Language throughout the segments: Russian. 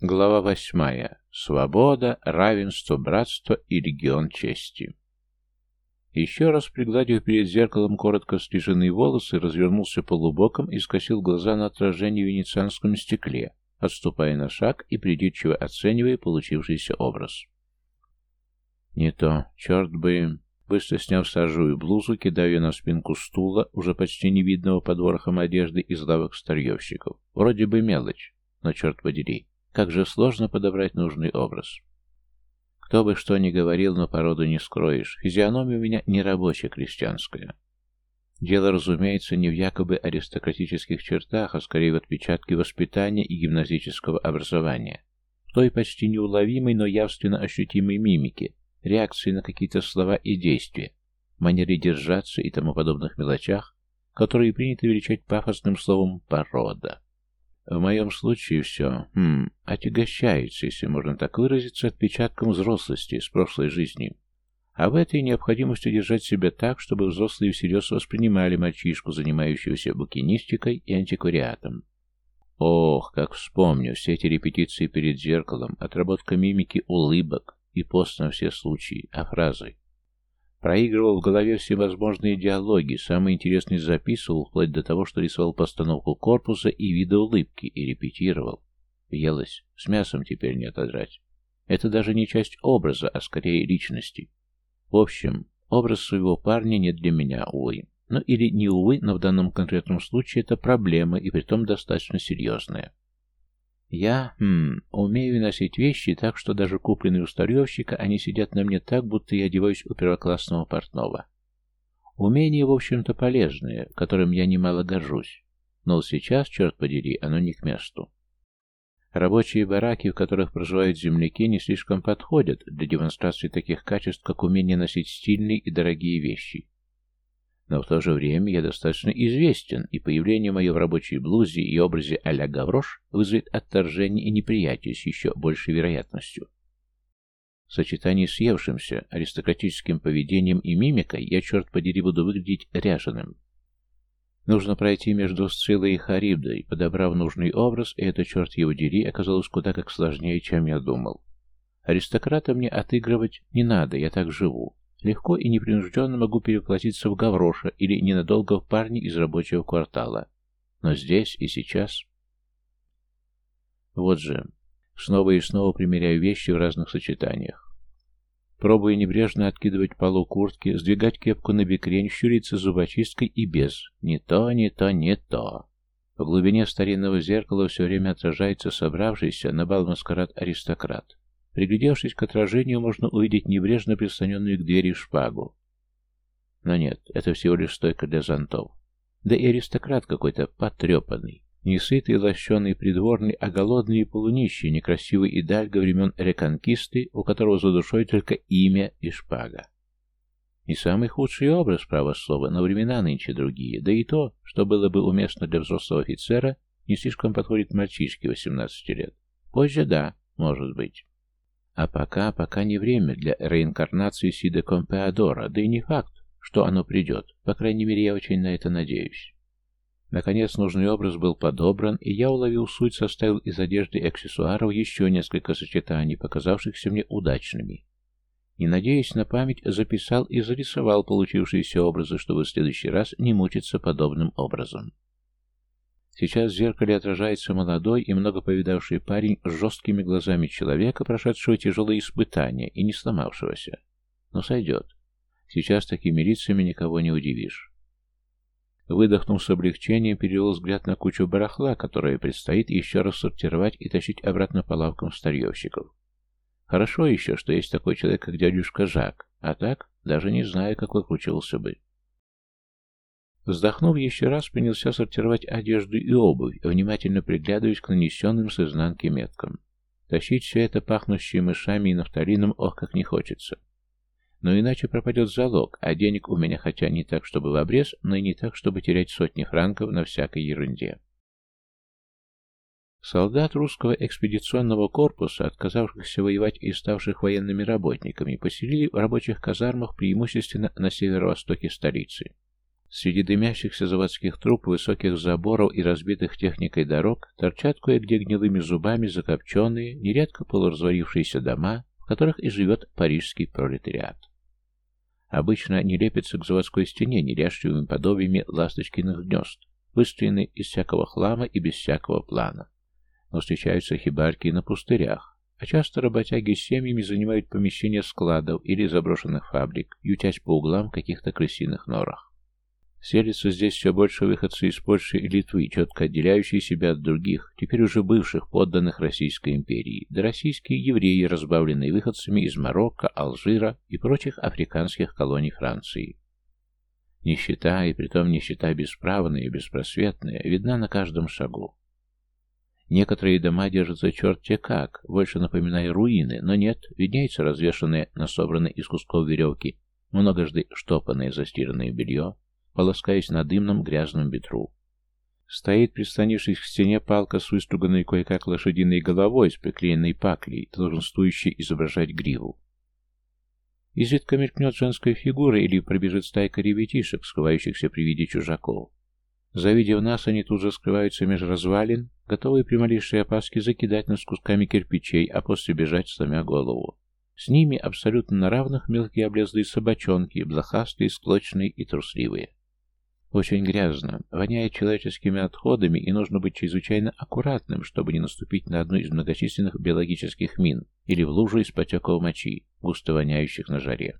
Глава восьмая. Свобода, равенство, братство и регион чести. Еще раз пригладив перед зеркалом коротко стриженные волосы, развернулся полубоком и скосил глаза на отражение в венецианском стекле, отступая на шаг и придирчиво оценивая получившийся образ. Не то, черт бы... Быстро сняв сажевую блузу, кидаю ее на спинку стула, уже почти невидного под ворохом одежды из лавок старьевщиков. Вроде бы мелочь, но черт подери, как же сложно подобрать нужный образ. Кто бы что ни говорил, но породу не скроешь. Физиономия у меня не рабочая крестьянская. Дело, разумеется, не в якобы аристократических чертах, а скорее в отпечатке воспитания и гимназического образования. В той почти неуловимой, но явственно ощутимой мимике, реакции на какие-то слова и действия, манере держаться и тому подобных мелочах, которые принято величать пафосным словом «порода». В моем случае все, хм, отягощается, если можно так выразиться, отпечатком взрослости с прошлой жизни. А в этой необходимостью держать себя так, чтобы взрослые всерьез воспринимали мальчишку, занимающегося букинистикой и антиквариатом. Ох, как вспомню все эти репетиции перед зеркалом, отработка мимики улыбок и пост на все случаи, а фразы. Проигрывал в голове всевозможные диалоги, самый интересный записывал, вплоть до того, что рисовал постановку корпуса и виды улыбки, и репетировал. Елось, с мясом теперь не отодрать. Это даже не часть образа, а скорее личности. В общем, образ своего парня не для меня, увы. Ну или не увы, но в данном конкретном случае это проблема, и притом достаточно серьезная. Я, хм, умею носить вещи так, что даже купленные у старьевщика, они сидят на мне так, будто я одеваюсь у первоклассного портного. Умение, в общем-то, полезное, которым я немало горжусь. Но сейчас, черт подери, оно не к месту. Рабочие бараки, в которых проживают земляки, не слишком подходят для демонстрации таких качеств, как умение носить стильные и дорогие вещи. Но в то же время я достаточно известен, и появление мое в рабочей блузе и образе а-ля Гаврош вызовет отторжение и неприятие с еще большей вероятностью. В сочетании с евшимся аристократическим поведением и мимикой я, черт подери, буду выглядеть ряженым. Нужно пройти между Сцилой и Харибдой, подобрав нужный образ, и это, черт его дери, оказалось куда как сложнее, чем я думал. Аристократа мне отыгрывать не надо, я так живу. Легко и непринужденно могу переплатиться в Гавроша или ненадолго в парни из рабочего квартала. Но здесь и сейчас... Вот же, снова и снова примеряю вещи в разных сочетаниях. Пробую небрежно откидывать полу куртки, сдвигать кепку на бекрень, щуриться зубочисткой и без. Не то, не то, не то. В глубине старинного зеркала все время отражается собравшийся на бал маскарад аристократ. Приглядевшись к отражению, можно увидеть небрежно прислоненную к двери шпагу. Но нет, это всего лишь стойка для зонтов. Да и аристократ какой-то потрепанный. Не сытый, лощеный, придворный, а голодный и полунищий, некрасивый идальго времен реконкисты, у которого за душой только имя и шпага. Не самый худший образ, право слова, но времена нынче другие, да и то, что было бы уместно для взрослого офицера, не слишком подходит мальчишке 18 лет. Позже да, может быть. А пока, пока не время для реинкарнации Сида Компеадора, да и не факт, что оно придет. По крайней мере, я очень на это надеюсь. Наконец, нужный образ был подобран, и я уловил суть, составил из одежды и аксессуаров еще несколько сочетаний, показавшихся мне удачными. Не надеясь на память, записал и зарисовал получившиеся образы, чтобы в следующий раз не мучиться подобным образом. Сейчас в зеркале отражается молодой и много повидавший парень с жесткими глазами человека, прошедшего тяжелые испытания и не сломавшегося. Но сойдет. Сейчас такими лицами никого не удивишь. Выдохнув с облегчением, перевел взгляд на кучу барахла, которое предстоит еще раз сортировать и тащить обратно по лавкам старьевщиков. Хорошо еще, что есть такой человек, как дядюшка Жак, а так даже не знаю, как выкручивался бы. Вздохнув еще раз, принялся сортировать одежду и обувь, внимательно приглядываясь к нанесенным с изнанки меткам. Тащить все это пахнущее мышами и нафталином ох как не хочется. Но иначе пропадет залог, а денег у меня хотя не так, чтобы в обрез, но и не так, чтобы терять сотни франков на всякой ерунде. Солдат русского экспедиционного корпуса, отказавшихся воевать и ставших военными работниками, поселили в рабочих казармах преимущественно на северо-востоке столицы. Среди дымящихся заводских труб, высоких заборов и разбитых техникой дорог торчат кое-где гнилыми зубами закопченные, нередко полуразвалившиеся дома, в которых и живет парижский пролетариат. Обычно они лепятся к заводской стене неряшливыми подобиями ласточкиных гнезд, выстроенные из всякого хлама и без всякого плана. Но встречаются хибарки на пустырях, а часто работяги с семьями занимают помещения складов или заброшенных фабрик, ютясь по углам каких-то крысиных норах. Селится здесь все больше выходцы из Польши и Литвы, четко отделяющие себя от других, теперь уже бывших подданных Российской империи, да российские евреи, разбавленные выходцами из Марокко, Алжира и прочих африканских колоний Франции. Нищета, и притом нищета бесправная и беспросветная, видна на каждом шагу. Некоторые дома держатся черт-те как, больше напоминая руины, но нет, виднеется развешанное на собранной из кусков веревки, многожды штопанное застиранное белье, полоскаясь на дымном грязном ветру. Стоит, прислонившись к стене, палка с выструганной кое-как лошадиной головой с приклеенной паклей, долженствующей изображать гриву. Изредка мелькнет женская фигура или пробежит стайка ребятишек, скрывающихся при виде чужаков. Завидев нас, они тут же скрываются меж развалин, готовые при малейшей опаске закидать нас кусками кирпичей, а после бежать, сломя голову. С ними абсолютно на равных мелкие облезлые собачонки, блохастые, склочные и трусливые. Очень грязно, воняет человеческими отходами, и нужно быть чрезвычайно аккуратным, чтобы не наступить на одну из многочисленных биологических мин или в лужу из потеков мочи, густо воняющих на жаре.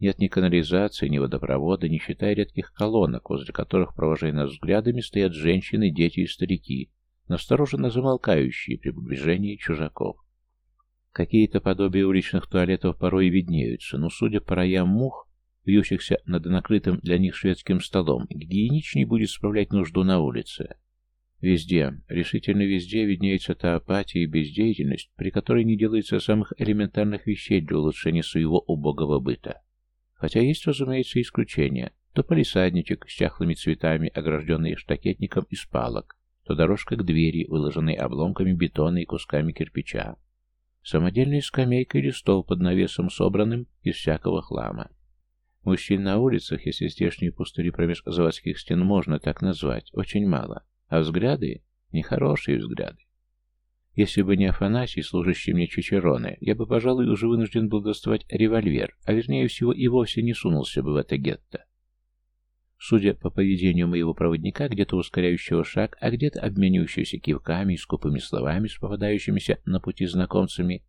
Нет ни канализации, ни водопровода, не считая редких колонок, возле которых, провожая нас взглядами, стоят женщины, дети и старики, настороженно замолкающие при приближении чужаков. Какие-то подобия уличных туалетов порой виднеются, но, судя по роям мух, вьющихся над накрытым для них шведским столом, гигиеничней будет справлять нужду на улице. Везде, решительно везде виднеется та апатия и бездеятельность, при которой не делается самых элементарных вещей для улучшения своего убогого быта. Хотя есть, разумеется, исключения. То полисадничек с чахлыми цветами, огражденный штакетником из палок, то дорожка к двери, выложенной обломками бетона и кусками кирпича. Самодельная скамейка или стол под навесом, собранным из всякого хлама. Мужчин на улицах, если здешние пустыри промеж заводских стен можно так назвать, очень мало. А взгляды — нехорошие взгляды. Если бы не Афанасий, служащий мне Чичероне, я бы, пожалуй, уже вынужден был доставать револьвер, а вернее всего и вовсе не сунулся бы в это гетто. Судя по поведению моего проводника, где-то ускоряющего шаг, а где-то обменивающегося кивками и скупыми словами с попадающимися на пути знакомцами,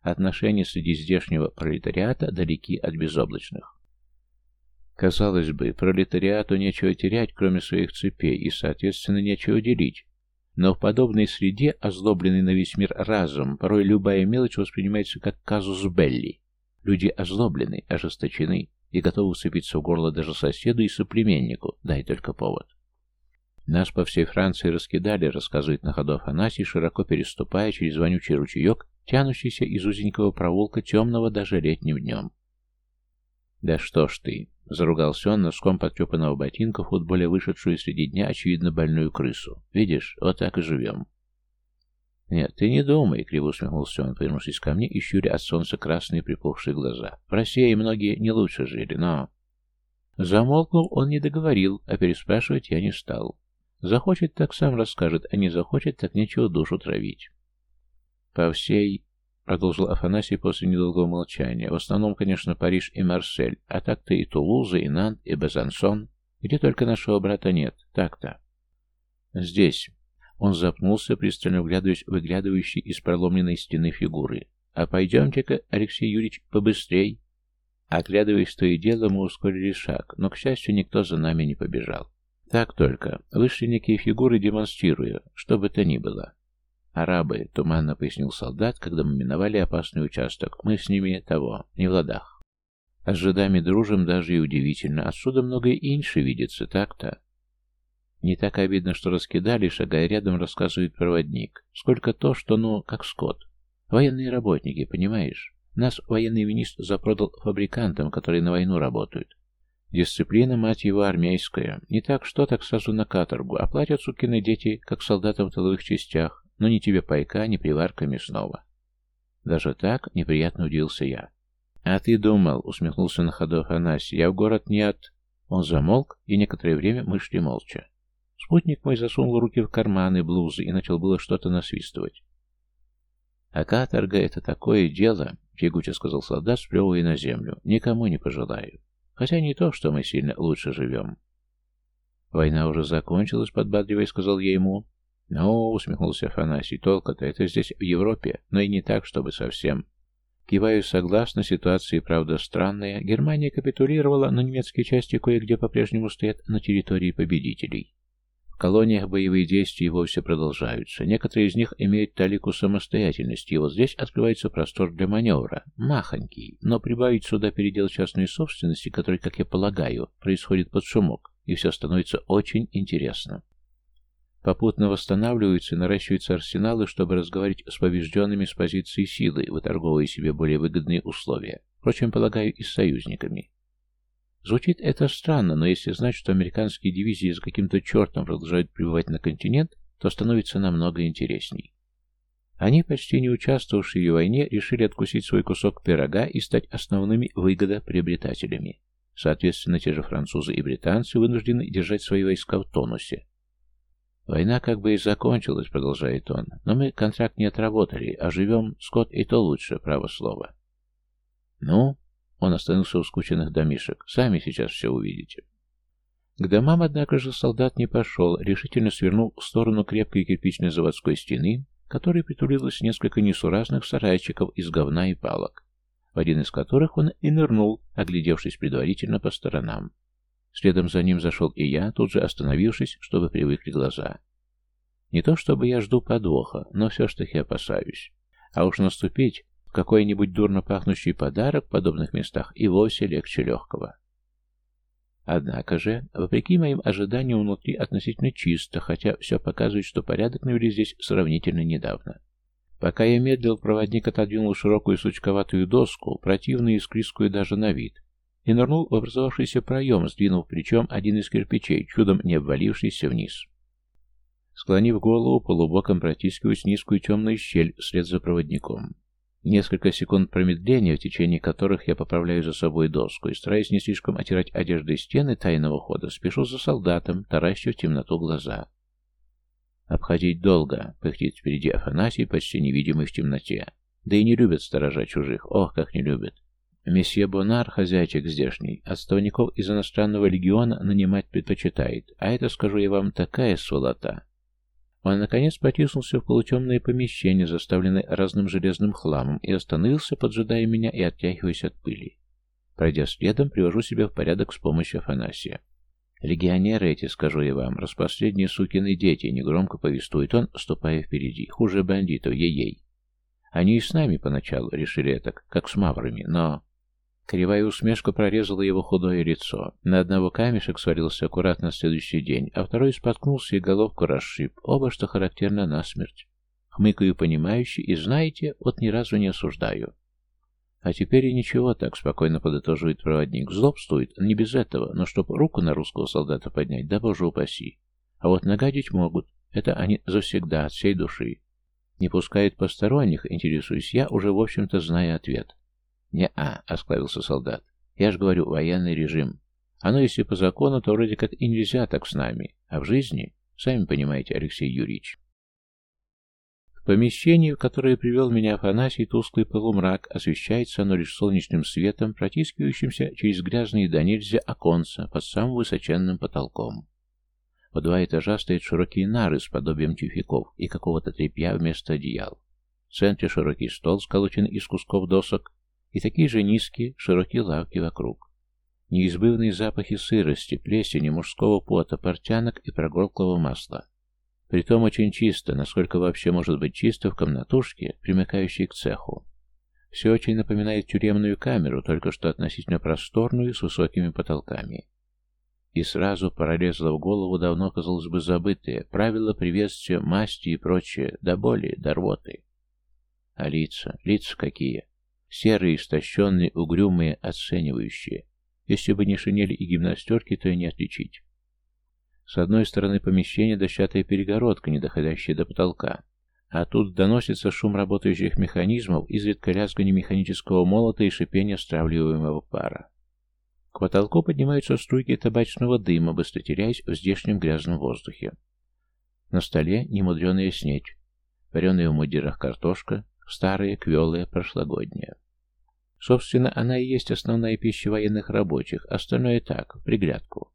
отношения среди здешнего пролетариата далеки от безоблачных. Казалось бы, пролетариату нечего терять, кроме своих цепей, и, соответственно, нечего делить. Но в подобной среде, озлобленный на весь мир разум, порой любая мелочь воспринимается как казус белли. Люди озлоблены, ожесточены и готовы усыпиться в горло даже соседу и соплеменнику, дай только повод. Нас по всей Франции раскидали, рассказывает на ходу Афанасий, широко переступая через вонючий ручеек, тянущийся из узенького проволока темного даже летним днем. «Да что ж ты!» — заругался он носком подтепанного ботинка футболе вышедшую среди дня, очевидно, больную крысу. «Видишь, вот так и живем». «Нет, ты не думай», — криво усмехнулся он, повернувшись ко мне и щуря от солнца красные припухшие глаза. «В России многие не лучше жили, но...» Замолкнул, он не договорил, а переспрашивать я не стал. Захочет, так сам расскажет, а не захочет, так нечего душу травить. По всей Продолжил Афанасий после недолгого молчания. В основном, конечно, Париж и Марсель, а так-то и Тулуза, и Нант, и Безансон. Где только нашего брата нет. Так-то. Здесь. Он запнулся, пристально вглядываясь выглядывающей из проломленной стены фигуры. «А пойдемте-ка, Алексей Юрьевич, побыстрей!» Оглядываясь то и дело, мы ускорили шаг, но, к счастью, никто за нами не побежал. Так только. Вышли некие фигуры, демонстрируя, что бы то ни было. «Арабы», — туманно пояснил солдат, когда мы миновали опасный участок. «Мы с ними того, не в ладах. А с жидами дружим даже и удивительно. Отсюда многое иньше видится, так-то». Не так обидно, что раскидали, шагая рядом, рассказывает проводник. Сколько то, что, ну, как скот. Военные работники, понимаешь? Нас военный министр запродал фабрикантам, которые на войну работают. Дисциплина, мать его, армейская. Не так что, так сразу на каторгу. А платят сукины дети, как солдатам в тыловых частях но ни тебе пайка, ни приварка мясного. Даже так неприятно удивился я. «А ты думал», — усмехнулся на ходу Афанасий, — «я в город не от...» Он замолк, и некоторое время мы шли молча. Спутник мой засунул руки в карманы блузы и начал было что-то насвистывать. «А каторга — это такое дело», — тягуче сказал солдат, сплевывая на землю. «Никому не пожелаю. Хотя не то, что мы сильно лучше живем». «Война уже закончилась», — подбадривая, сказал я ему. «Ну», — усмехнулся Афанасий, — «толка-то это здесь, в Европе, но и не так, чтобы совсем». Киваю согласно, ситуация правда странная. Германия капитулировала, но немецкие части кое-где по-прежнему стоят на территории победителей. В колониях боевые действия вовсе продолжаются. Некоторые из них имеют талику самостоятельности, и вот здесь открывается простор для маневра. Махонький. Но прибавить сюда передел частной собственности, который, как я полагаю, происходит под шумок, и все становится очень интересно. Попутно восстанавливаются и наращиваются арсеналы, чтобы разговаривать с побежденными с позиции силы, выторговывая себе более выгодные условия. Впрочем, полагаю, и с союзниками. Звучит это странно, но если знать, что американские дивизии за каким-то чертом продолжают прибывать на континент, то становится намного интересней. Они, почти не участвовавшие в войне, решили откусить свой кусок пирога и стать основными выгодоприобретателями. Соответственно, те же французы и британцы вынуждены держать свои войска в тонусе, «Война как бы и закончилась», — продолжает он, — «но мы контракт не отработали, а живем, скот и то лучше, право слово». «Ну?» — он остановился у скученных домишек. «Сами сейчас все увидите». К домам, однако же, солдат не пошел, решительно свернул в сторону крепкой кирпичной заводской стены, которой притулилось несколько несуразных сарайчиков из говна и палок, в один из которых он и нырнул, оглядевшись предварительно по сторонам. Следом за ним зашел и я, тут же остановившись, чтобы привыкли глаза. Не то чтобы я жду подвоха, но все ж таки опасаюсь. А уж наступить в какой-нибудь дурно пахнущий подарок в подобных местах и вовсе легче легкого. Однако же, вопреки моим ожиданиям, внутри относительно чисто, хотя все показывает, что порядок навели здесь сравнительно недавно. Пока я медлил, проводник отодвинул широкую сучковатую доску, противную и склизкую даже на вид, и нырнул в образовавшийся проем, сдвинув плечом один из кирпичей, чудом не обвалившийся вниз. Склонив голову, полубоком протискиваясь низкую темную щель вслед за проводником. Несколько секунд промедления, в течение которых я поправляю за собой доску и, стараясь не слишком отирать одеждой стены тайного хода, спешу за солдатом, таращу в темноту глаза. Обходить долго, пыхтит впереди Афанасий, почти невидимый в темноте. Да и не любят сторожа чужих, ох, как не любят. Месье Бонар, хозяйчик здешний, отставников из иностранного легиона нанимать предпочитает, а это, скажу я вам, такая сволота. Он, наконец, протиснулся в полутемное помещение, заставленное разным железным хламом, и остановился, поджидая меня и оттягиваясь от пыли. Пройдя следом, привожу себя в порядок с помощью Афанасия. «Легионеры эти, скажу я вам, распоследние сукины дети», — негромко повествует он, ступая впереди. «Хуже бандитов, ей-ей. Они и с нами поначалу решили это, как с маврами, но...» Кривая усмешка прорезала его худое лицо. На одного камешек свалился аккуратно в следующий день, а второй споткнулся и головку расшиб, оба, что характерно, насмерть. Хмыкаю понимающе и, знаете, вот ни разу не осуждаю. А теперь и ничего, так спокойно подытоживает проводник. Злобствует, не без этого, но чтоб руку на русского солдата поднять, да боже упаси. А вот нагадить могут, это они завсегда, от всей души. Не пускают посторонних, интересуюсь я, уже в общем-то зная ответ. «Не-а», — осклавился солдат. «Я ж говорю, военный режим. Оно, если по закону, то вроде как и нельзя так с нами. А в жизни, сами понимаете, Алексей Юрьевич». В помещении, в которое привел меня Афанасий, тусклый полумрак, освещается оно лишь солнечным светом, протискивающимся через грязные до нельзя оконца под самым высоченным потолком. В два этажа стоят широкие нары с подобием тюфяков и какого-то тряпья вместо одеял. В центре широкий стол, сколоченный из кусков досок, и такие же низкие, широкие лавки вокруг. Неизбывные запахи сырости, плесени, мужского пота, портянок и прогорклого масла. Притом очень чисто, насколько вообще может быть чисто в комнатушке, примыкающей к цеху. Все очень напоминает тюремную камеру, только что относительно просторную, с высокими потолками. И сразу пролезло в голову давно, казалось бы, забытые правила приветствия, масти и прочее, до боли, до рвоты. А лица, лица какие! Серые, истощенные, угрюмые, оценивающие. Если бы не шинели и гимнастерки, то и не отличить. С одной стороны помещения дощатая перегородка, не доходящая до потолка. А тут доносится шум работающих механизмов, изредка лязгание механического молота и шипение стравливаемого пара. К потолку поднимаются струйки табачного дыма, быстро теряясь в здешнем грязном воздухе. На столе немудреная снеть, вареная в мундирах картошка, старая, квелая, прошлогодняя. Собственно, она и есть основная пища военных рабочих, остальное так, в приглядку.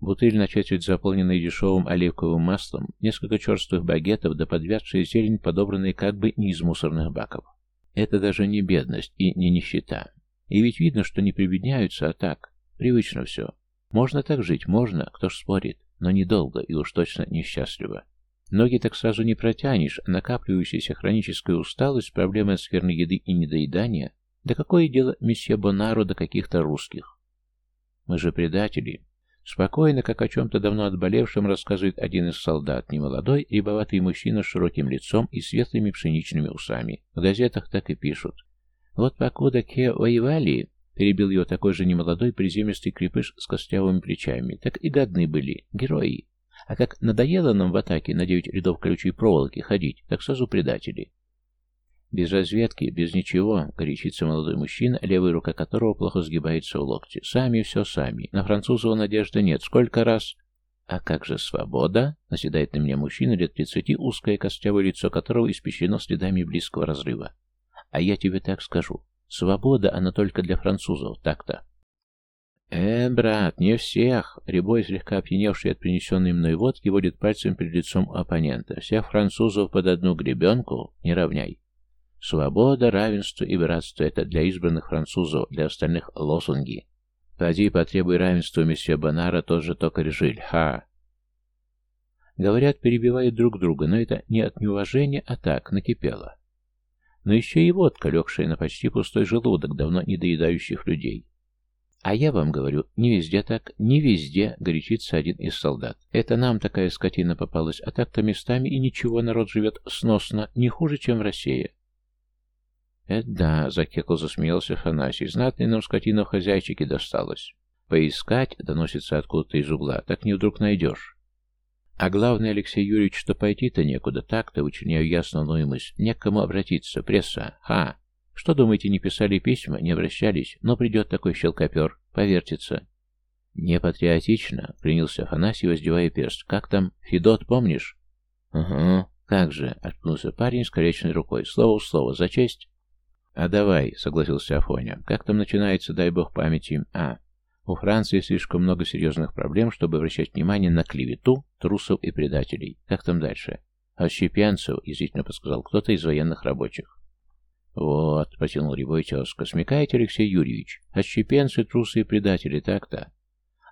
Бутыль на четверть заполненная дешевым оливковым маслом, несколько черствых багетов да подвядшая зелень, подобранные как бы не из мусорных баков. Это даже не бедность и не нищета. И ведь видно, что не прибедняются, а так. Привычно все. Можно так жить, можно, кто ж спорит, но недолго и уж точно несчастливо. Ноги так сразу не протянешь, накапливающаяся хроническая усталость, проблемы сферной еды и недоедания, да какое дело месье Бонару до каких-то русских? Мы же предатели. Спокойно, как о чем-то давно отболевшем, рассказывает один из солдат, немолодой, рябоватый мужчина с широким лицом и светлыми пшеничными усами. В газетах так и пишут. Вот покуда Ке воевали, перебил его такой же немолодой приземистый крепыш с костлявыми плечами, так и годны были, герои. А как надоело нам в атаке на девять рядов колючей проволоки ходить, так сразу предатели. Без разведки, без ничего, горячится молодой мужчина, левая рука которого плохо сгибается в локте. Сами все сами. На французова надежды нет. Сколько раз... А как же свобода? Наседает на меня мужчина лет тридцати, узкое костявое лицо которого испещрено следами близкого разрыва. А я тебе так скажу. Свобода, она только для французов, так-то. «Э, брат, не всех!» Рябой, слегка опьяневший от принесенной мной водки, водит пальцем перед лицом оппонента. «Всех французов под одну гребенку не равняй. Свобода, равенство и братство — это для избранных французов, для остальных — лозунги. Поди потребуй равенства месье Бонара, тот же токарь Жиль. Ха!» Говорят, перебивают друг друга, но это не от неуважения, а так, накипело. Но еще и водка, легшая на почти пустой желудок давно недоедающих людей. А я вам говорю, не везде так, не везде, горячится один из солдат. Это нам такая скотина попалась, а так-то местами и ничего, народ живет сносно, не хуже, чем в России. «Это да», — закекал, засмеялся Фанасий, — «знатный нам скотина в хозяйчике досталась. Поискать, — доносится откуда-то из угла, — так не вдруг найдешь. А главное, Алексей Юрьевич, что пойти-то некуда, так-то, учиняю я основную мысль, не к кому обратиться, пресса, ха. Что, думаете, не писали письма, не обращались, но придет такой щелкопер, повертится. Не патриотично, принялся Афанасий, воздевая перст. Как там, Федот, помнишь? Угу, как же, откнулся парень с коричневой рукой. Слово в слово, за честь. «А давай», — согласился Афоня. «Как там начинается, дай бог памяти? А, у Франции слишком много серьезных проблем, чтобы обращать внимание на клевету, трусов и предателей. Как там дальше?» «Отщепенцев», — язвительно подсказал кто-то из военных рабочих. «Вот», — потянул рябой тезка, — «смекаете, Алексей Юрьевич? Отщепенцы, трусы и предатели, так-то.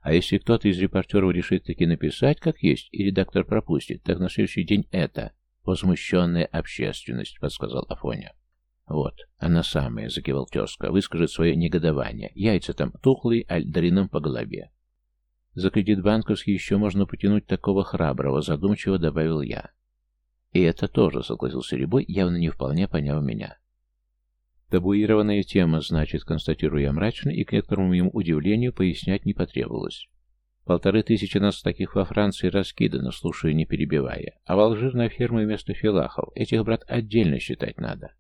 А если кто-то из репортеров решит таки написать, как есть, и редактор пропустит, так на следующий день это...» «Возмущенная общественность», — подсказал Афоня. «Вот, она самая», — закивал тезка, — «выскажет свое негодование. Яйца там тухлые, аль дарином по голове». «За кредит банковский еще можно потянуть такого храброго», — задумчиво добавил я. «И это тоже», — согласился Рябой, явно не вполне поняв меня. Табуированная тема, значит, констатирую я мрачно, и к некоторому моему удивлению пояснять не потребовалось. Полторы тысячи нас таких во Франции раскидано, слушаю, не перебивая. А в Алжир на ферму вместо филахов. Этих, брат, отдельно считать надо.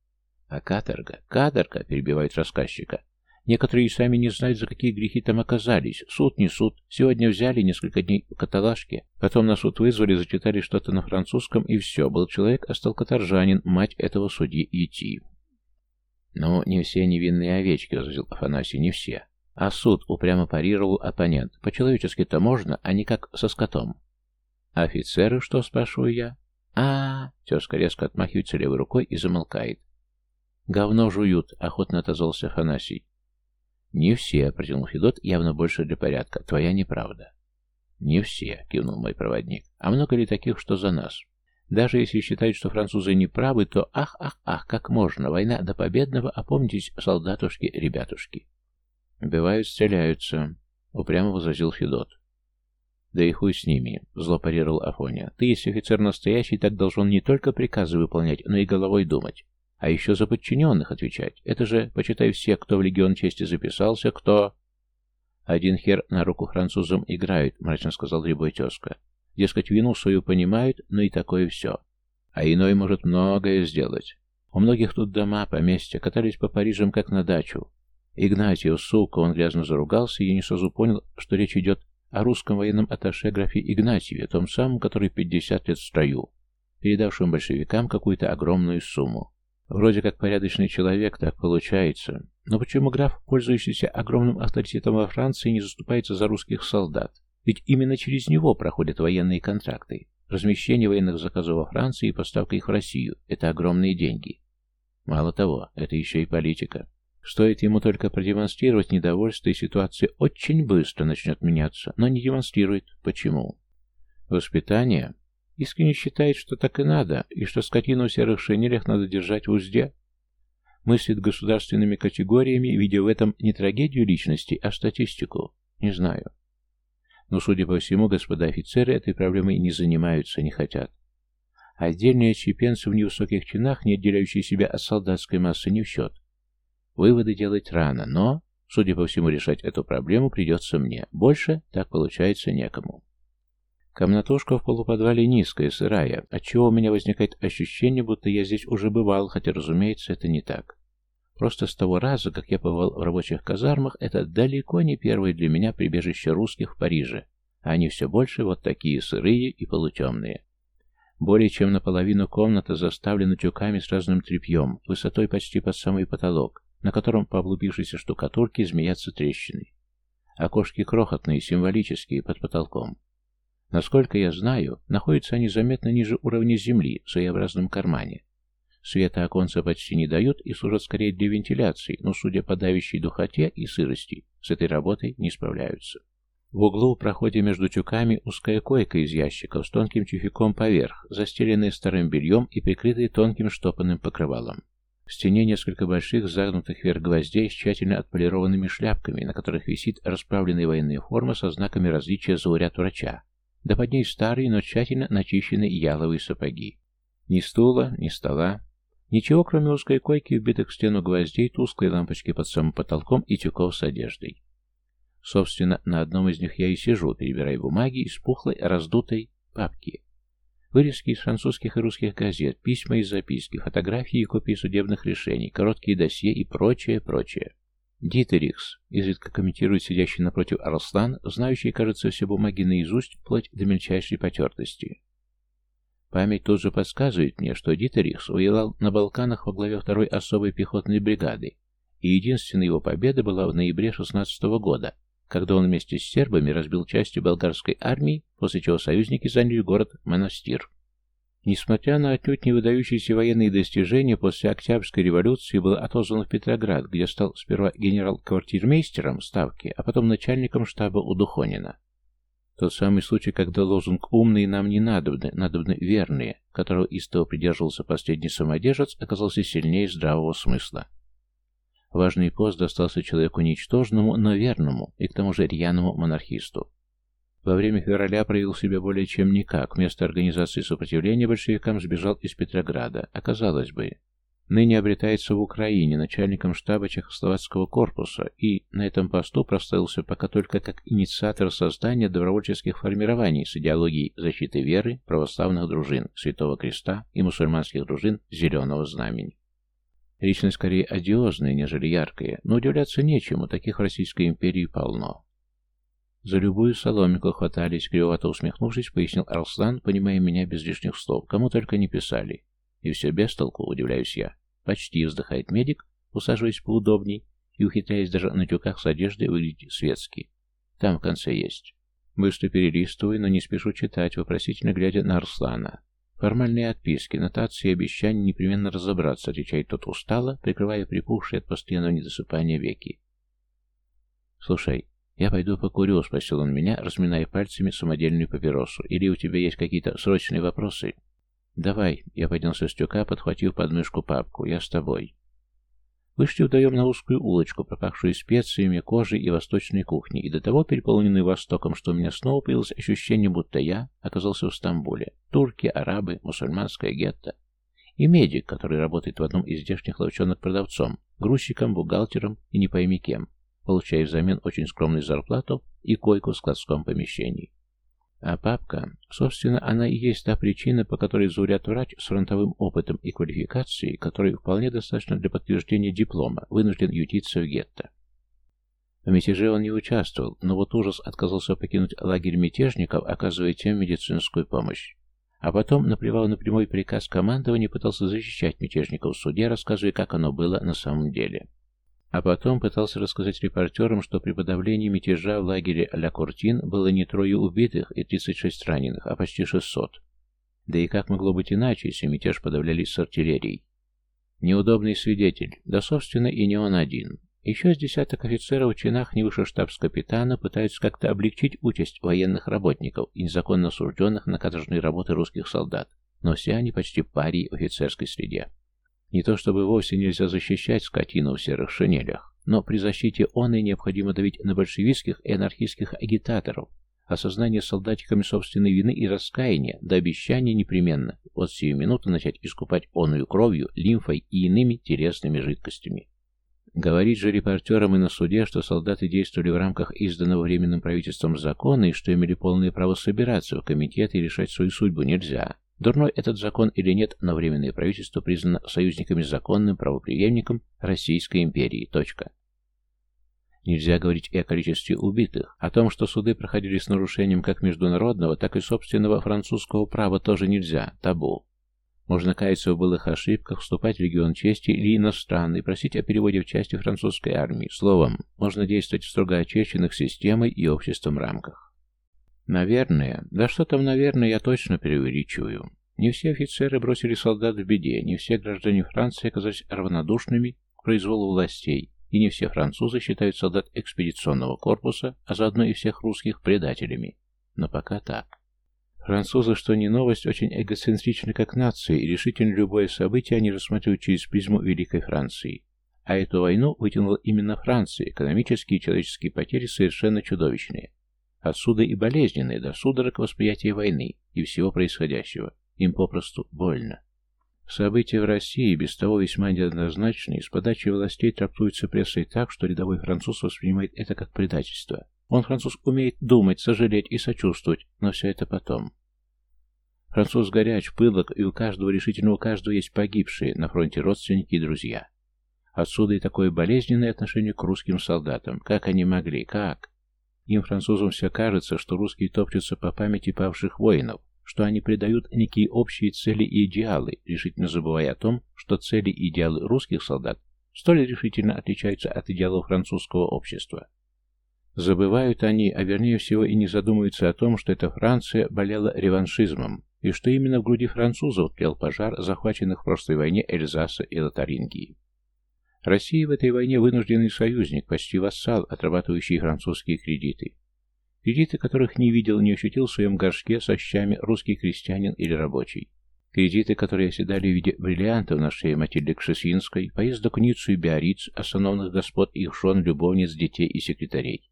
А каторга, каторга, перебивает рассказчика. Некоторые и сами не знают, за какие грехи там оказались. Суд не суд. Сегодня взяли несколько дней в каталажке. Потом на суд вызвали, зачитали что-то на французском, и все. Был человек, а стал каторжанин, мать этого судьи идти. «Ну, не все невинные овечки», — возразил Афанасий, — «не все. А суд упрямо парировал оппонент. По-человечески-то можно, а не как со скотом». «Офицеры что?» — спрашиваю я. а, -а, -а Тезка резко отмахивается левой рукой и замолкает. «Говно жуют», — охотно отозвался Афанасий. «Не все», — протянул Федот, явно больше для порядка. «Твоя неправда». «Не все», — кивнул мой проводник. «А много ли таких, что за нас?» Даже если считать, что французы не правы, то ах, ах, ах, как можно, война до победного, опомнитесь, солдатушки, ребятушки. Бывают, стреляются, упрямо возразил Федот. Да и хуй с ними, зло парировал Афоня. Ты, если офицер настоящий, так должен не только приказы выполнять, но и головой думать. А еще за подчиненных отвечать. Это же, почитай все, кто в Легион Чести записался, кто... Один хер на руку французам играет, мрачно сказал рябой тезка. Дескать, вину свою понимают, но и такое все. А иной может многое сделать. У многих тут дома, поместья, катались по Парижам как на дачу. Игнатьев, сука, он грязно заругался, и не сразу понял, что речь идет о русском военном атташе графе Игнатьеве, том самом, который 50 лет в строю, передавшем большевикам какую-то огромную сумму. Вроде как порядочный человек, так получается. Но почему граф, пользующийся огромным авторитетом во Франции, не заступается за русских солдат? Ведь именно через него проходят военные контракты. Размещение военных заказов во Франции и поставка их в Россию – это огромные деньги. Мало того, это еще и политика. Стоит ему только продемонстрировать недовольство, и ситуация очень быстро начнет меняться, но не демонстрирует. Почему? Воспитание искренне считает, что так и надо, и что скотину в серых шинелях надо держать в узде. Мыслит государственными категориями, видя в этом не трагедию личности, а статистику. Не знаю. Но, судя по всему, господа офицеры этой проблемой не занимаются, не хотят. Отдельные отщепенцы в невысоких чинах, не отделяющие себя от солдатской массы, не в счет. Выводы делать рано, но, судя по всему, решать эту проблему придется мне. Больше так получается некому. Комнатушка в полуподвале низкая, сырая, отчего у меня возникает ощущение, будто я здесь уже бывал, хотя, разумеется, это не так. Просто с того раза, как я побывал в рабочих казармах, это далеко не первое для меня прибежище русских в Париже, а они все больше вот такие сырые и полутемные. Более чем наполовину комната заставлена тюками с разным тряпьем, высотой почти под самый потолок, на котором по облупившейся штукатурке змеятся трещины. Окошки крохотные, символические, под потолком. Насколько я знаю, находятся они заметно ниже уровня земли, в своеобразном кармане. Света оконца почти не дают и служат скорее для вентиляции, но, судя по давящей духоте и сырости, с этой работой не справляются. В углу в проходе между тюками узкая койка из ящиков с тонким тюфяком поверх, застеленная старым бельем и прикрытая тонким штопанным покрывалом. В стене несколько больших загнутых вверх гвоздей с тщательно отполированными шляпками, на которых висит расправленная военная форма со знаками различия зауряд врача, да под ней старые, но тщательно начищенные яловые сапоги. Ни стула, ни стола, Ничего, кроме узкой койки, вбитых в стену гвоздей, тусклой лампочки под самым потолком и тюков с одеждой. Собственно, на одном из них я и сижу, перебирая бумаги из пухлой, раздутой папки. Вырезки из французских и русских газет, письма и записки, фотографии и копии судебных решений, короткие досье и прочее, прочее. Дитерикс, изредка комментирует сидящий напротив Арслан, знающий, кажется, все бумаги наизусть, вплоть до мельчайшей потертости. Память тут же подсказывает мне, что Дитерихс воевал на Балканах во главе второй особой пехотной бригады, и единственная его победа была в ноябре 16 -го года, когда он вместе с сербами разбил части болгарской армии, после чего союзники заняли город Монастир. Несмотря на отнюдь не выдающиеся военные достижения, после Октябрьской революции был отозван в Петроград, где стал сперва генерал-квартирмейстером ставки, а потом начальником штаба у Духонина. Тот самый случай, когда лозунг «умные нам не надобны, надобны верные», которого истово придерживался последний самодержец, оказался сильнее здравого смысла. Важный пост достался человеку ничтожному, но верному и к тому же рьяному монархисту. Во время февраля проявил себя более чем никак. Вместо организации сопротивления большевикам сбежал из Петрограда. Оказалось бы, Ныне обретается в Украине начальником штаба Чехословацкого корпуса и на этом посту прославился пока только как инициатор создания добровольческих формирований с идеологией защиты веры, православных дружин Святого Креста и мусульманских дружин Зеленого Знамени. Личность скорее одиозная, нежели яркая, но удивляться нечему, таких в Российской империи полно. За любую соломинку хватались, кривовато усмехнувшись, пояснил Арслан, понимая меня без лишних слов, кому только не писали. И все без толку, удивляюсь я. Почти вздыхает медик, усаживаясь поудобней и ухитряясь даже на тюках с одеждой выглядеть светски. Там в конце есть. Быстро перелистываю, но не спешу читать, вопросительно глядя на Арслана. Формальные отписки, нотации и обещания непременно разобраться, отвечает тот устало, прикрывая припухшие от постоянного недосыпания веки. «Слушай, я пойду покурю», — спросил он меня, разминая пальцами самодельную папиросу. «Или у тебя есть какие-то срочные вопросы?» «Давай», — я поднялся с тюка, подхватив подмышку папку, — «я с тобой». Вышли вдвоем на узкую улочку, пропахшую специями, кожей и восточной кухней, и до того переполненную Востоком, что у меня снова появилось ощущение, будто я оказался в Стамбуле. Турки, арабы, мусульманское гетто. И медик, который работает в одном из здешних ловчонок продавцом, грузчиком, бухгалтером и не пойми кем, получая взамен очень скромную зарплату и койку в складском помещении. А папка, собственно, она и есть та причина, по которой зауряд врач с фронтовым опытом и квалификацией, который вполне достаточно для подтверждения диплома, вынужден ютиться в гетто. В мятеже он не участвовал, но вот ужас отказался покинуть лагерь мятежников, оказывая тем медицинскую помощь. А потом, наплевав на прямой приказ командования, пытался защищать мятежников в суде, рассказывая, как оно было на самом деле. А потом пытался рассказать репортерам, что при подавлении мятежа в лагере Ля Куртин было не трое убитых и 36 раненых, а почти 600. Да и как могло быть иначе, если мятеж подавляли с артиллерией? Неудобный свидетель, да собственно и не он один. Еще с десяток офицеров в чинах не выше штабс-капитана пытаются как-то облегчить участь военных работников и незаконно осужденных на каторжные работы русских солдат, но все они почти парии в офицерской среде. Не то чтобы вовсе нельзя защищать скотину в серых шинелях, но при защите он и необходимо давить на большевистских и анархистских агитаторов, осознание солдатиками собственной вины и раскаяния, до обещания непременно от сию минуты начать искупать оную кровью, лимфой и иными телесными жидкостями. Говорить же репортерам и на суде, что солдаты действовали в рамках изданного временным правительством закона и что имели полное право собираться в комитеты и решать свою судьбу, нельзя. Дурной этот закон или нет, но временное правительство признано союзниками законным правоприемником Российской империи. Точка. Нельзя говорить и о количестве убитых. О том, что суды проходили с нарушением как международного, так и собственного французского права тоже нельзя. Табу. Можно каяться в былых ошибках, вступать в легион чести или иностранный, просить о переводе в части французской армии. Словом, можно действовать в строго очерченных системой и обществом рамках. Наверное, да что там наверное, я точно преувеличиваю. Не все офицеры бросили солдат в беде, не все граждане Франции оказались равнодушными к произволу властей, и не все французы считают солдат экспедиционного корпуса, а заодно и всех русских предателями. Но пока так. Французы, что не новость, очень эгоцентричны как нация, и решительно любое событие они рассматривают через призму Великой Франции. А эту войну вытянула именно Франция, экономические и человеческие потери совершенно чудовищные. Отсюда и болезненные до судорог восприятия войны и всего происходящего. Им попросту больно. События в России, без того весьма неоднозначные, с подачи властей трактуются прессой так, что рядовой француз воспринимает это как предательство. Он, француз, умеет думать, сожалеть и сочувствовать, но все это потом. Француз горяч, пылок, и у каждого решительно у каждого есть погибшие на фронте родственники и друзья. Отсюда и такое болезненное отношение к русским солдатам. Как они могли? Как? Им, французам, все кажется, что русские топчутся по памяти павших воинов, что они предают некие общие цели и идеалы, решительно забывая о том, что цели и идеалы русских солдат столь решительно отличаются от идеалов французского общества. Забывают они, а вернее всего и не задумываются о том, что эта Франция болела реваншизмом, и что именно в груди французов тлел пожар, захваченных в прошлой войне Эльзаса и Лотарингии. Россия в этой войне вынужденный союзник, почти вассал, отрабатывающий французские кредиты. Кредиты, которых не видел, не ощутил в своем горшке со щами русский крестьянин или рабочий. Кредиты, которые оседали в виде бриллиантов на шее Матильды Кшесинской, поездок в Ниццу и Биарриц, основных господ их жен, любовниц, детей и секретарей.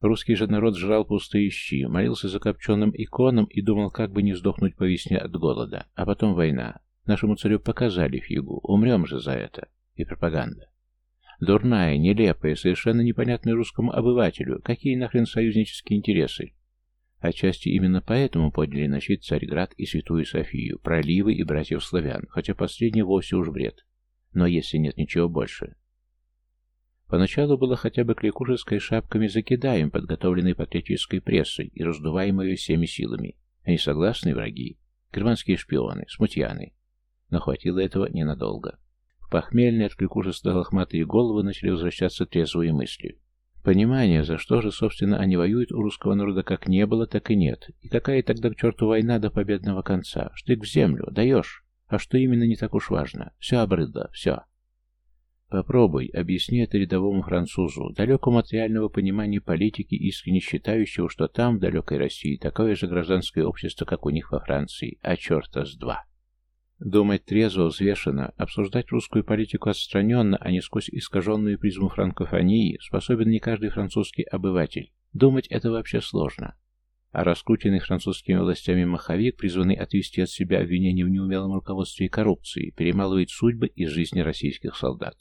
Русский же народ жрал пустые щи, молился закопченным иконам и думал, как бы не сдохнуть по весне от голода. А потом война. Нашему царю показали фигу. Умрем же за это. И пропаганда. Дурная, нелепая, совершенно непонятная русскому обывателю. Какие нахрен союзнические интересы? Отчасти именно поэтому подняли на щит Царьград и Святую Софию, проливы и братьев славян, хотя последний вовсе уж бред. Но если нет ничего больше, Поначалу было хотя бы кликушеской шапками закидаем, подготовленной патриотической прессой и раздуваемой всеми силами. Они согласны, враги? Германские шпионы, смутьяны. Но хватило этого ненадолго. Похмельные от кликушества лохматые головы начали возвращаться трезвые мысли. Понимание, за что же, собственно, они воюют у русского народа как не было, так и нет. И какая тогда к черту война до победного конца? Штык в землю, даешь. А что именно не так уж важно? Все обрыдло, все. Попробуй, объясни это рядовому французу, далекому от реального понимания политики, искренне считающего, что там, в далекой России, такое же гражданское общество, как у них во Франции, а черта с два. Думать трезво, взвешенно, обсуждать русскую политику отстраненно, а не сквозь искаженную призму франкофонии, способен не каждый французский обыватель. Думать это вообще сложно. А раскрученный французскими властями маховик, призванный отвести от себя обвинения в неумелом руководстве и коррупции, перемалывает судьбы из жизни российских солдат.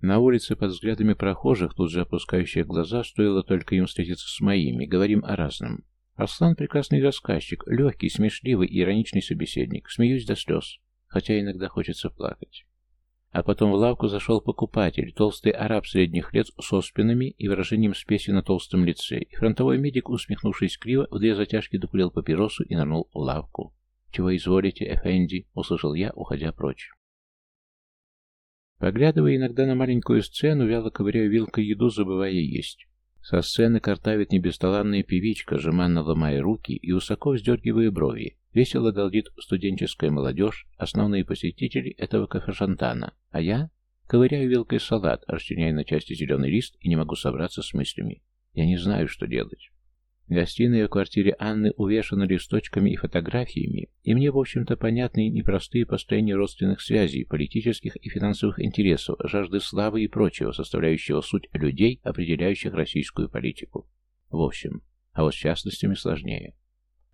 На улице под взглядами прохожих, тут же опускающих глаза, стоило только им встретиться с моими, говорим о разном. Аслан прекрасный рассказчик, легкий, смешливый и ироничный собеседник. Смеюсь до слез, хотя иногда хочется плакать. А потом в лавку зашел покупатель, толстый араб средних лет с оспинами и выражением спеси на толстом лице, и фронтовой медик, усмехнувшись криво, в две затяжки докурил папиросу и нырнул в лавку. «Чего изволите, Эфенди?» — услышал я, уходя прочь. Поглядывая иногда на маленькую сцену, вяло ковыряю вилкой еду, забывая есть. Со сцены картавит небесталанная певичка, жеманно ломая руки и высоко вздергивая брови. Весело галдит студенческая молодежь, основные посетители этого кафе-шантана. А я ковыряю вилкой салат, расчленяя на части зеленый лист и не могу собраться с мыслями. Я не знаю, что делать. Гостиная в квартире Анны увешана листочками и фотографиями, и мне, в общем-то, понятны непростые построения родственных связей, политических и финансовых интересов, жажды славы и прочего, составляющего суть людей, определяющих российскую политику. В общем, а вот с частностями сложнее.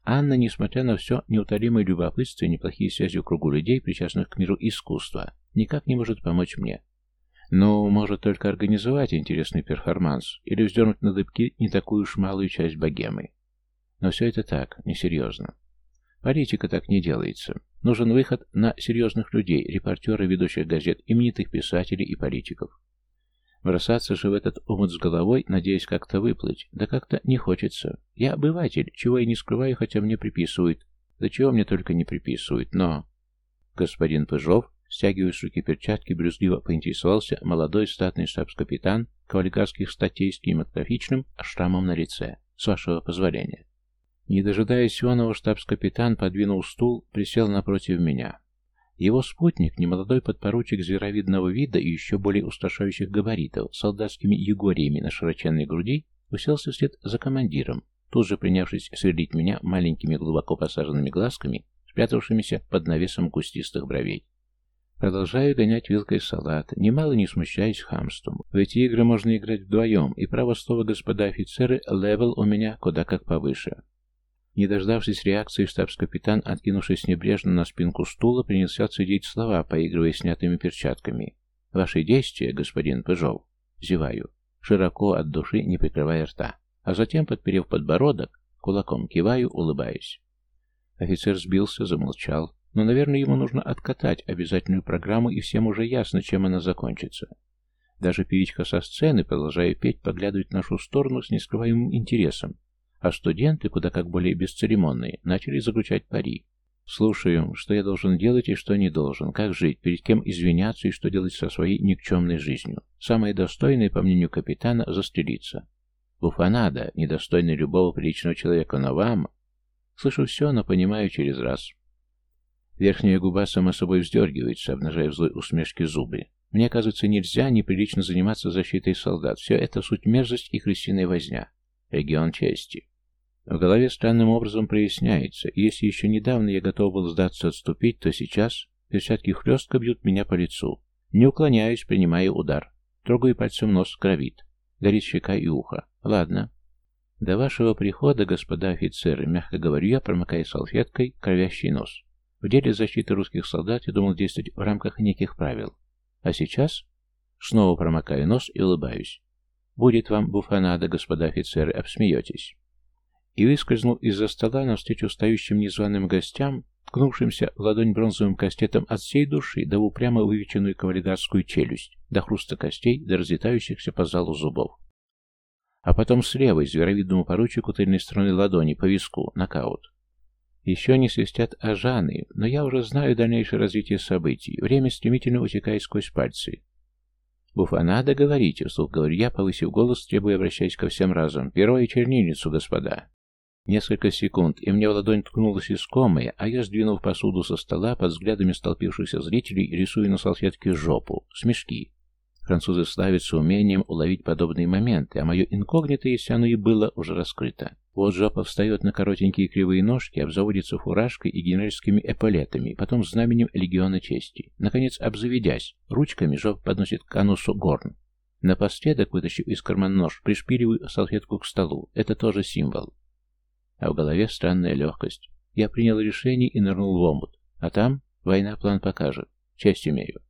Анна, несмотря на все неутолимое любопытство и неплохие связи в кругу людей, причастных к миру искусства, никак не может помочь мне. Ну, может только организовать интересный перформанс или вздернуть на дыбки не такую уж малую часть богемы. Но все это так, несерьезно. Политика так не делается. Нужен выход на серьезных людей, репортеры ведущих газет, именитых писателей и политиков. Бросаться же в этот омут с головой, надеясь как-то выплыть, да как-то не хочется. Я обыватель, чего я не скрываю, хотя мне приписывают. Да чего мне только не приписывают, но... Господин Пыжов Стягивая с руки перчатки, брюзгливо поинтересовался молодой статный штабс-капитан кавалькарских статей с кинематографичным шрамом на лице. С вашего позволения. Не дожидаясь Ионова, штабс-капитан подвинул стул, присел напротив меня. Его спутник, немолодой подпоручик зверовидного вида и еще более устрашающих габаритов, солдатскими егориями на широченной груди, уселся вслед за командиром, тут же принявшись сверлить меня маленькими глубоко посаженными глазками, спрятавшимися под навесом кустистых бровей. Продолжаю гонять вилкой салат, нимало не смущаясь хамством. В эти игры можно играть вдвоем, и право слова господа офицеры, level у меня куда как повыше. Не дождавшись реакции, штабс-капитан, откинувшись небрежно на спинку стула, принялся цедить слова, поигрывая снятыми перчатками. «Ваши действия, господин Пыжов?» Зеваю, широко от души, не прикрывая рта. А затем, подперев подбородок, кулаком киваю, улыбаясь. Офицер сбился, замолчал, но, наверное, ему нужно откатать обязательную программу, и всем уже ясно, чем она закончится. Даже певичка со сцены, продолжая петь, поглядывает в нашу сторону с нескрываемым интересом, а студенты, куда как более бесцеремонные, начали заключать пари. Слушаю, что я должен делать и что не должен, как жить, перед кем извиняться и что делать со своей никчемной жизнью. Самое достойное, по мнению капитана, застрелиться. Буфанада, недостойный любого приличного человека, но вам... Слышу все, но понимаю через раз. Верхняя губа сама собой вздергивается, обнажая в злой усмешке зубы. Мне кажется, нельзя неприлично заниматься защитой солдат. Все это суть мерзость и крысиная возня. Регион чести. В голове странным образом проясняется, если еще недавно я готов был сдаться отступить, то сейчас перчатки хлестко бьют меня по лицу. Не уклоняюсь, принимая удар. Трогаю пальцем нос, кровит. Горит щека и ухо. Ладно. До вашего прихода, господа офицеры, мягко говорю я, промокая салфеткой кровящий нос. В деле защиты русских солдат я думал действовать в рамках неких правил. А сейчас снова промокаю нос и улыбаюсь. Будет вам буфанада, господа офицеры, обсмеетесь. И выскользнул из-за стола навстречу стоящим незваным гостям, ткнувшимся в ладонь бронзовым кастетом от всей души, в упрямо вывеченную кавалергарскую челюсть, до хруста костей, до разлетающихся по залу зубов. А потом слева, зверовидному поручику тыльной стороны ладони, по виску, нокаут. Еще не свистят ажаны, но я уже знаю дальнейшее развитие событий. Время стремительно утекает сквозь пальцы. «Буфанада, говорите», — вслух говорю я, повысив голос, требуя обращаясь ко всем разом. «Перо и чернильницу, господа». Несколько секунд, и мне в ладонь ткнулась искомая, а я, сдвинув посуду со стола, под взглядами столпившихся зрителей, рисую на салфетке жопу, смешки. Французы славятся умением уловить подобные моменты, а мое инкогнито, если оно и было, уже раскрыто. Вот жопа встает на коротенькие кривые ножки, обзаводится фуражкой и генеральскими эполетами, потом знаменем легиона чести. Наконец, обзаведясь, ручками жопа подносит к анусу горн. Напоследок, вытащив из кармана нож, пришпиливаю салфетку к столу. Это тоже символ. А в голове странная легкость. Я принял решение и нырнул в омут. А там война план покажет. Часть имею.